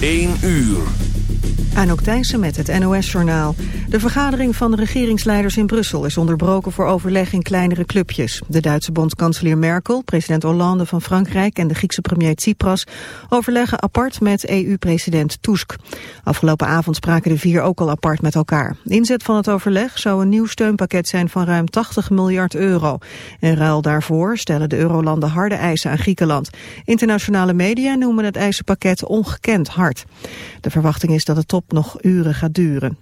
1 uur. Anouk Thijssen met het NOS-journaal. De vergadering van de regeringsleiders in Brussel is onderbroken voor overleg in kleinere clubjes. De Duitse bondskanselier Merkel, president Hollande van Frankrijk en de Griekse premier Tsipras overleggen apart met EU-president Tusk. Afgelopen avond spraken de vier ook al apart met elkaar. Inzet van het overleg zou een nieuw steunpakket zijn van ruim 80 miljard euro. In ruil daarvoor stellen de eurolanden harde eisen aan Griekenland. Internationale media noemen het eisenpakket ongekend hard. De verwachting is dat het top nog uren gaat duren.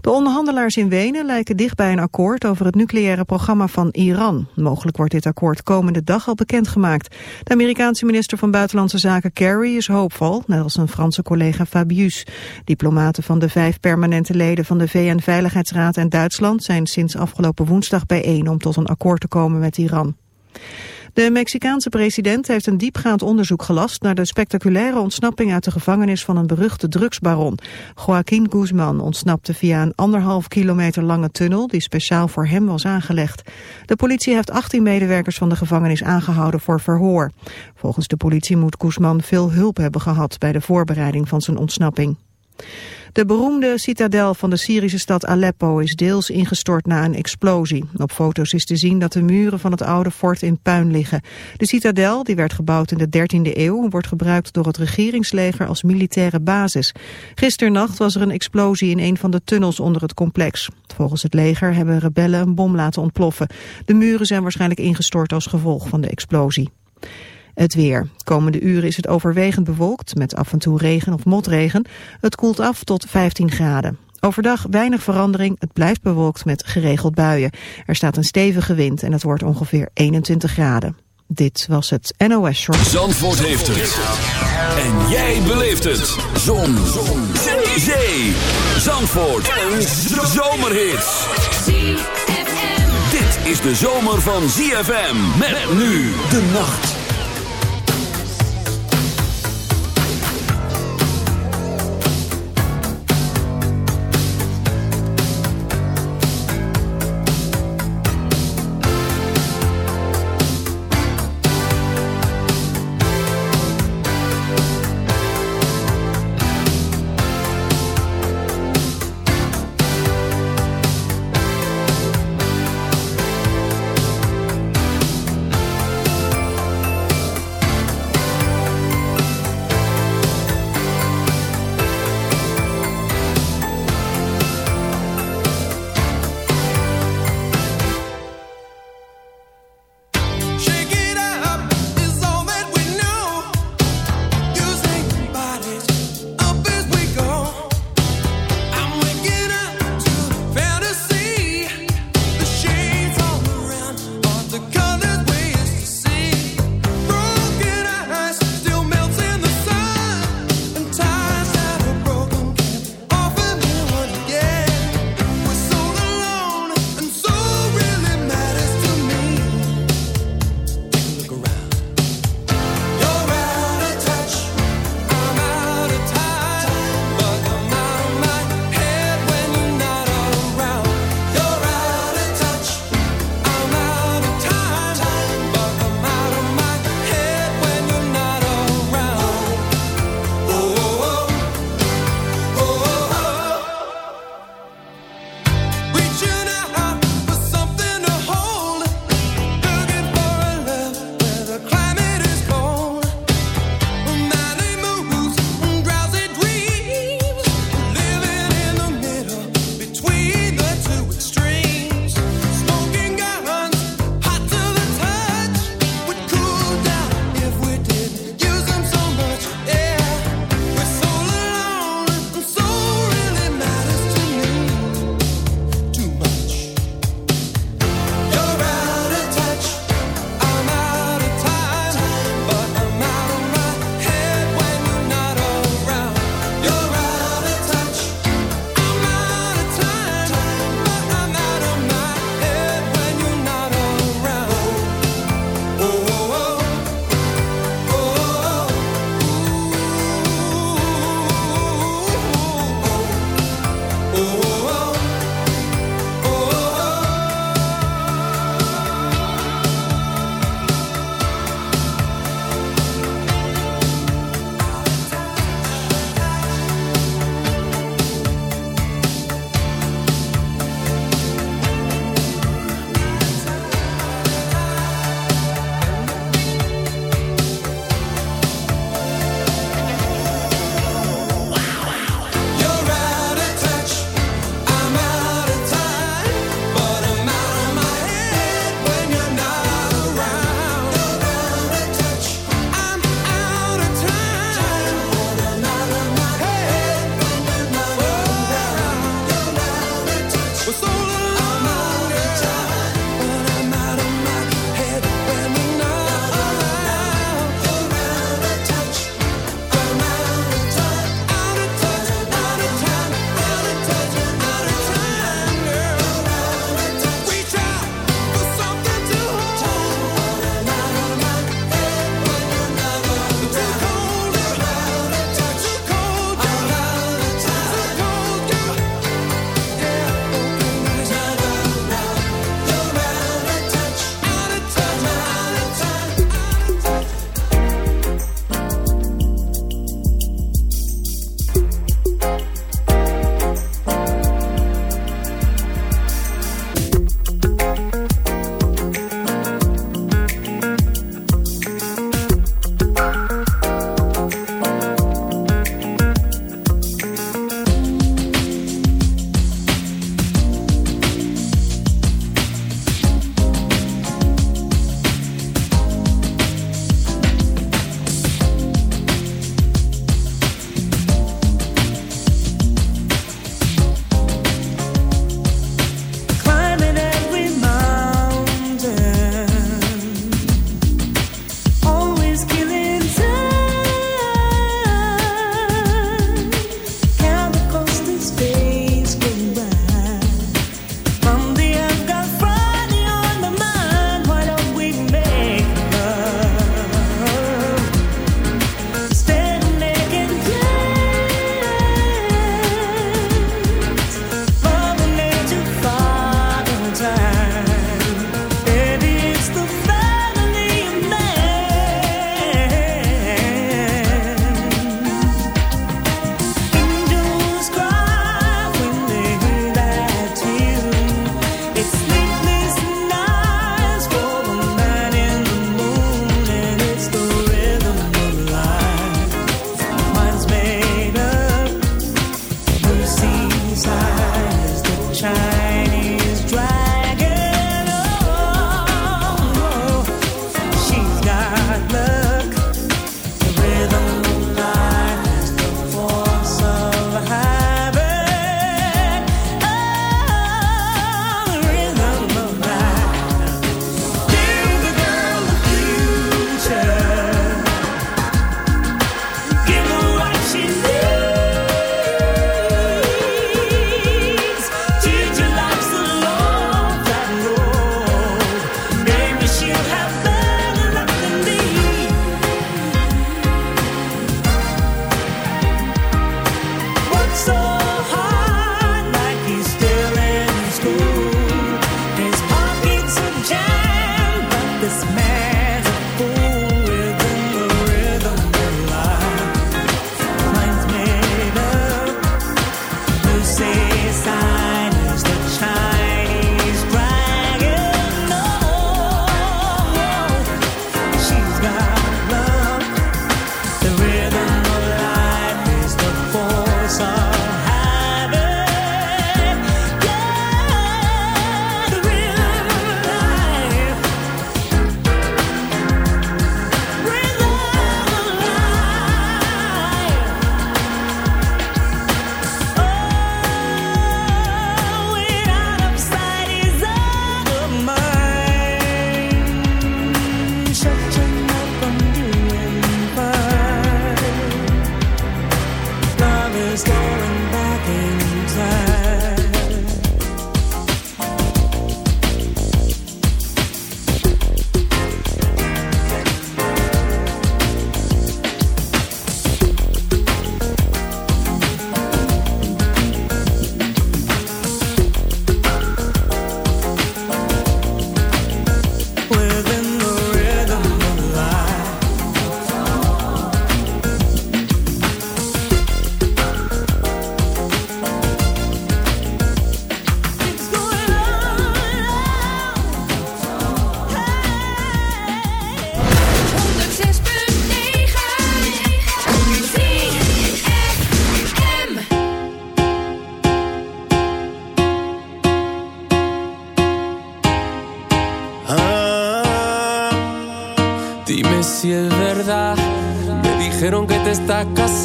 De onderhandelaars in Wenen lijken dicht bij een akkoord over het nucleaire programma van Iran. Mogelijk wordt dit akkoord komende dag al bekendgemaakt. De Amerikaanse minister van Buitenlandse Zaken Kerry is hoopvol, net als zijn Franse collega Fabius. Diplomaten van de vijf permanente leden van de VN-veiligheidsraad en Duitsland zijn sinds afgelopen woensdag bijeen om tot een akkoord te komen met Iran. De Mexicaanse president heeft een diepgaand onderzoek gelast naar de spectaculaire ontsnapping uit de gevangenis van een beruchte drugsbaron. Joaquín Guzman ontsnapte via een anderhalf kilometer lange tunnel die speciaal voor hem was aangelegd. De politie heeft 18 medewerkers van de gevangenis aangehouden voor verhoor. Volgens de politie moet Guzman veel hulp hebben gehad bij de voorbereiding van zijn ontsnapping. De beroemde citadel van de Syrische stad Aleppo is deels ingestort na een explosie. Op foto's is te zien dat de muren van het oude fort in puin liggen. De citadel, die werd gebouwd in de 13e eeuw, wordt gebruikt door het regeringsleger als militaire basis. Gisternacht was er een explosie in een van de tunnels onder het complex. Volgens het leger hebben rebellen een bom laten ontploffen. De muren zijn waarschijnlijk ingestort als gevolg van de explosie. Het weer. Komende uren is het overwegend bewolkt met af en toe regen of motregen. Het koelt af tot 15 graden. Overdag weinig verandering, het blijft bewolkt met geregeld buien. Er staat een stevige wind en het wordt ongeveer 21 graden. Dit was het NOS Short. Zandvoort heeft het. En jij beleeft het. Zon. Zon. Zee. Zandvoort. Een zomerhit. Dit is de zomer van ZFM. Met nu de nacht.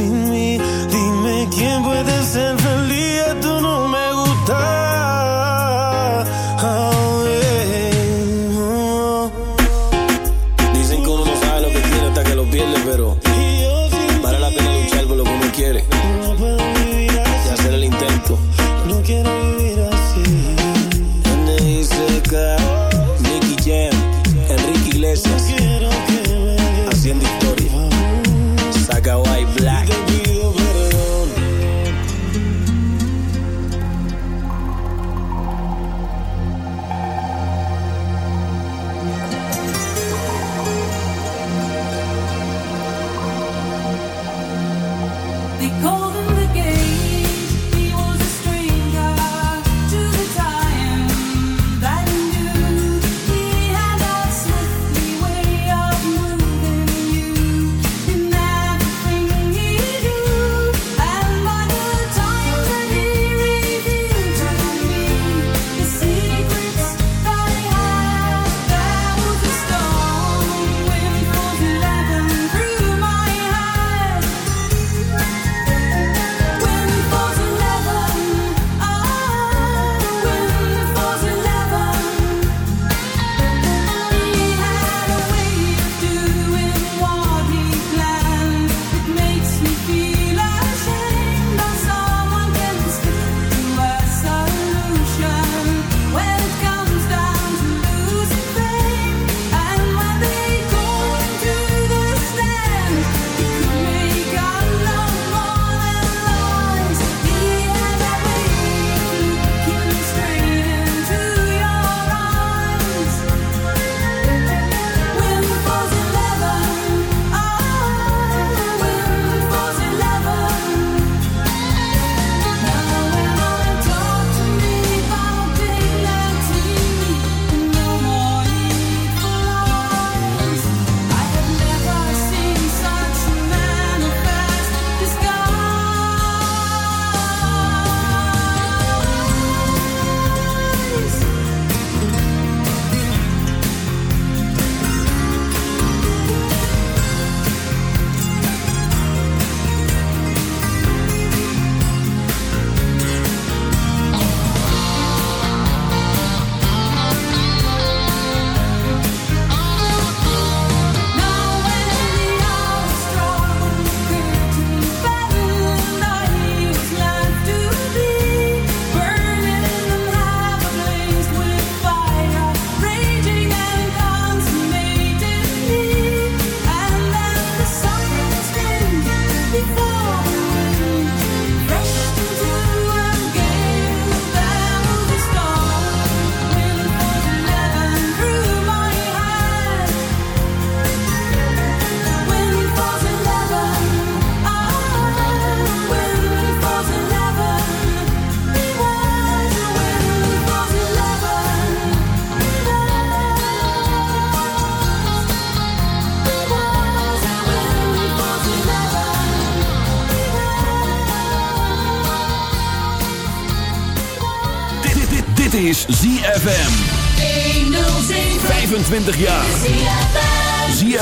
sin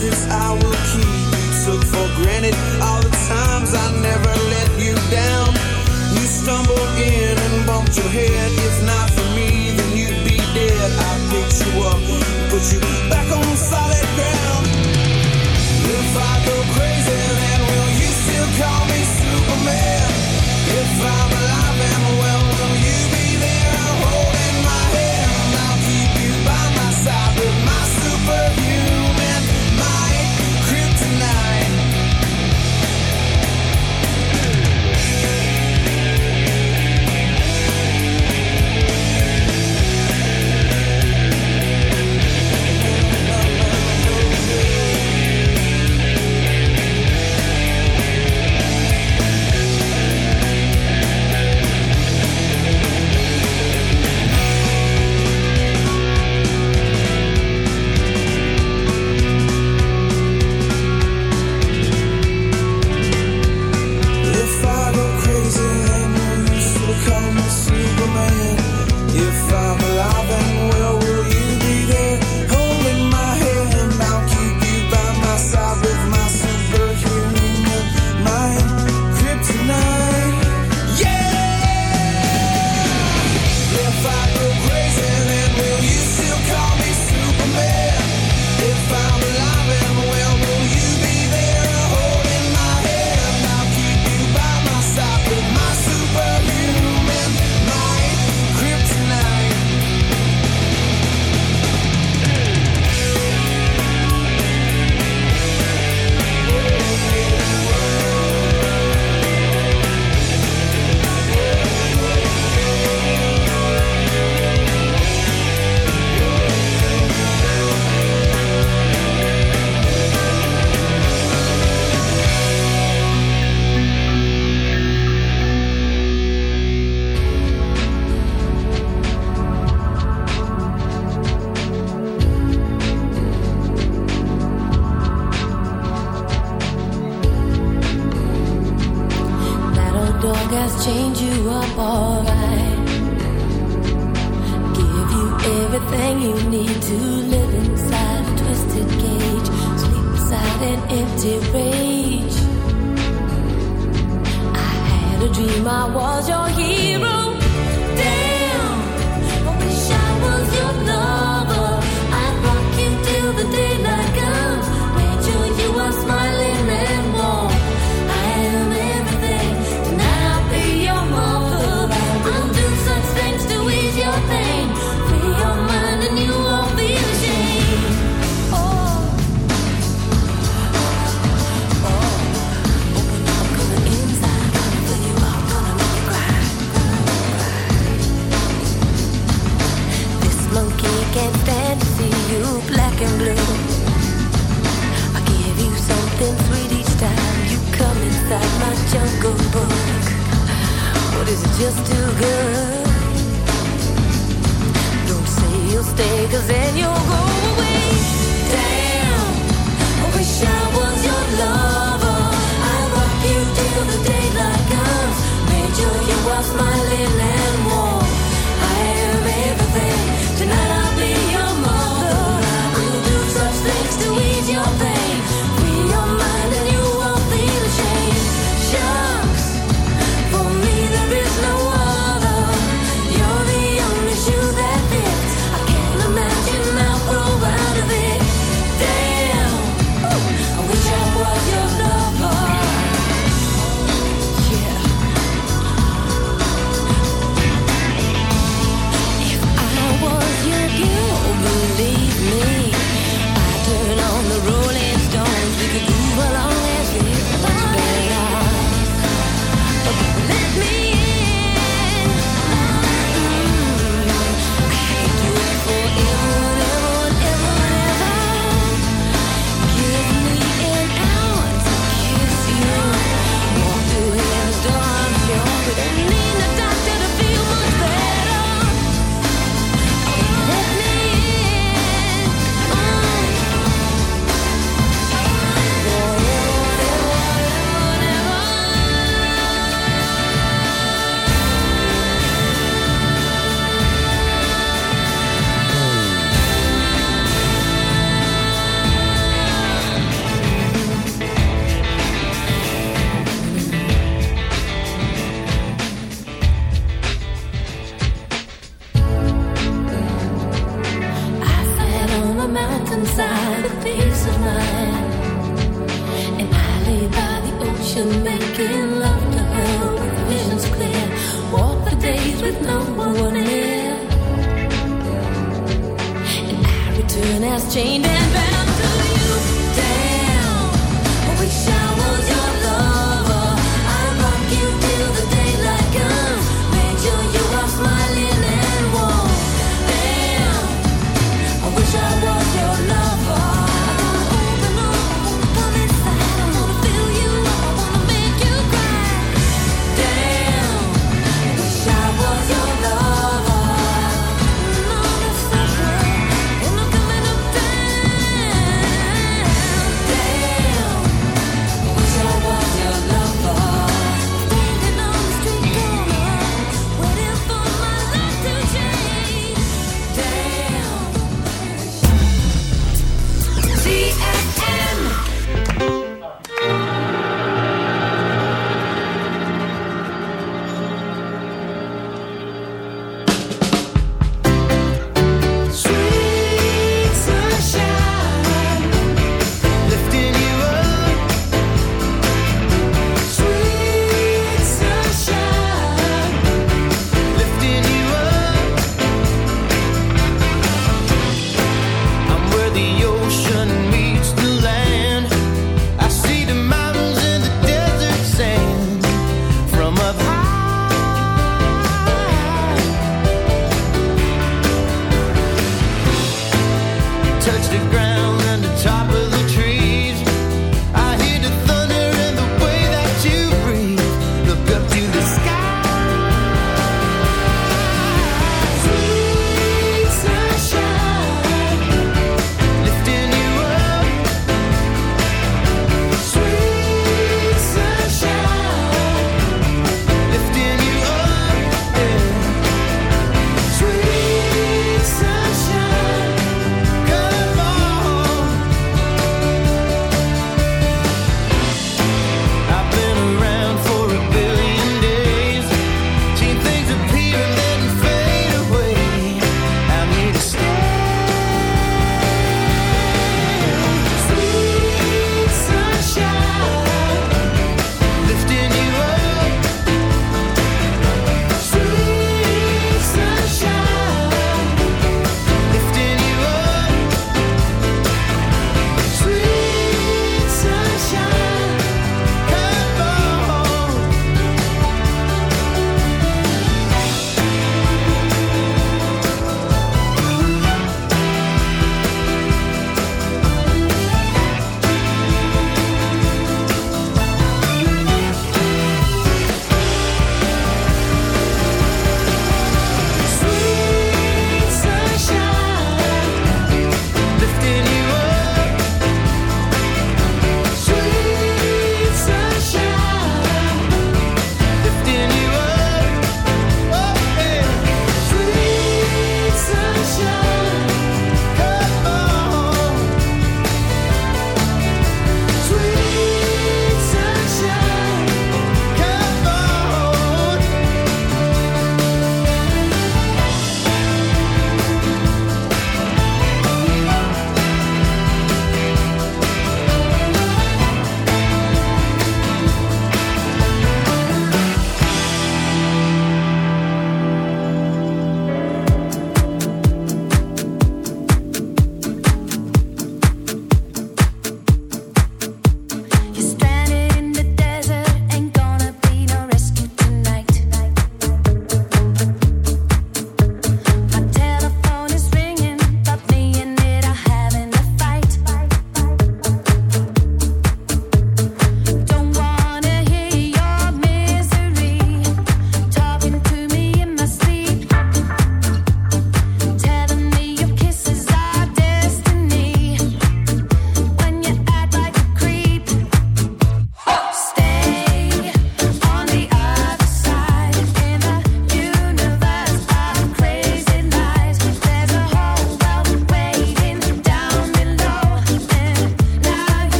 secrets I will keep. Took for granted all the times I never let you down. You stumbled in and bumped your head. If not for me, then you'd be dead. I picked you up, put you back on solid ground. If I go crazy, then will you still call me?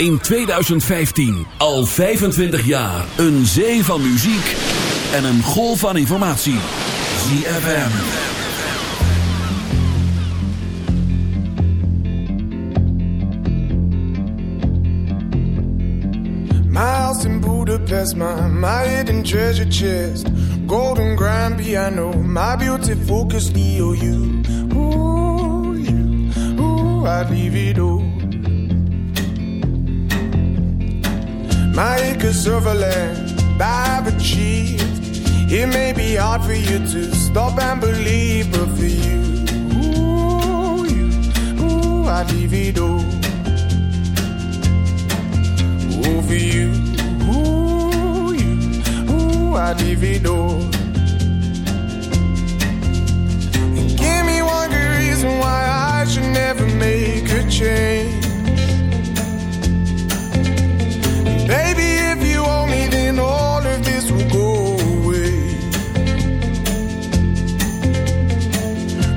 In 2015. Al 25 jaar. Een zee van muziek en een golf van informatie. ZFM. My house in Budapest, my, my hidden treasure chest. Golden grand piano, my beauty focus EOU. Ooh, you, ooh, I'd leave it all. My acres of land I've achieved. It may be hard for you to stop and believe, but for you, ooh, you, ooh, I'd leave it all. Ooh, for you, ooh, you, ooh, I'd leave it all. And give me one good reason why I should never make a change.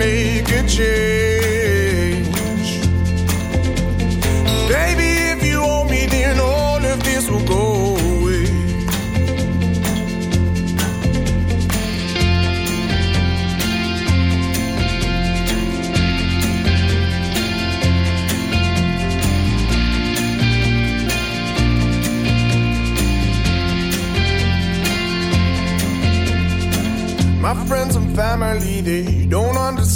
Make a change. Baby, if you owe me, then all of this will go away. My friends and family, they don't understand.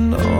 and all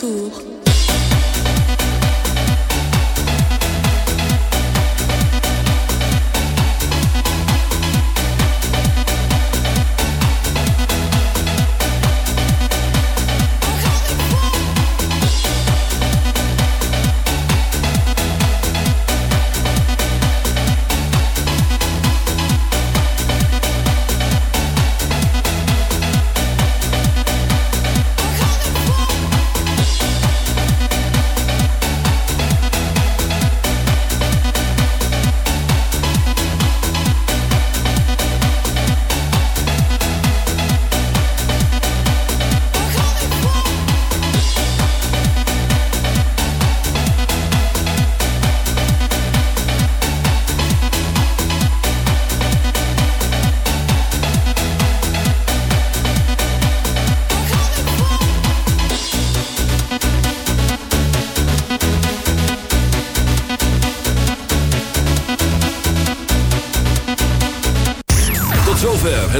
tour.